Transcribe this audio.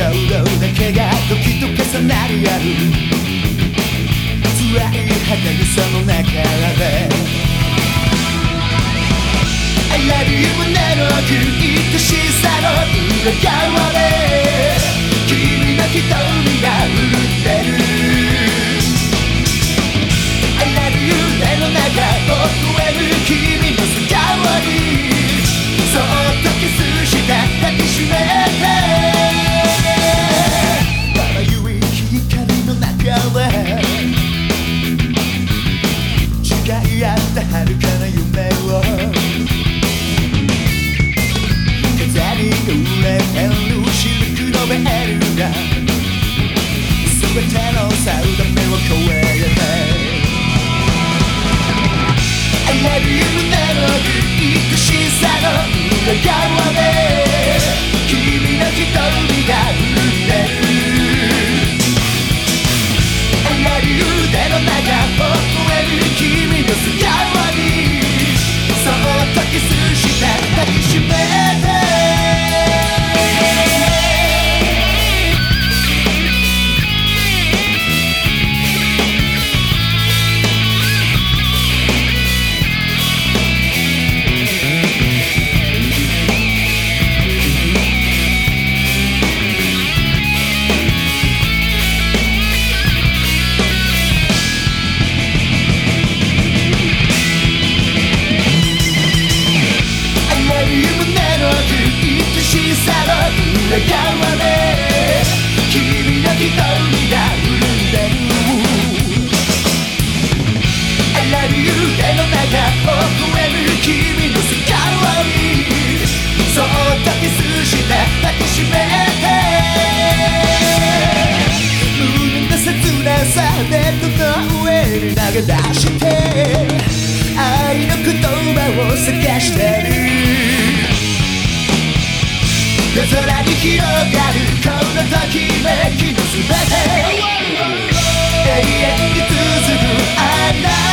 顔だけが時と重なり合う辛い肌草の中で全ての定めを超えて I love you なのに愛しさの裏側で君の瞳が潤ってる I love you 手の中僕へる君の姿君の瞳が潤んでる。I love you 手の中僕へる君の素顔にそっとキスして抱きしめて無駄な切なさベッドの上に投げ出して愛の言葉を探してるに広がるこのときめきのすべて。永遠に続く愛なた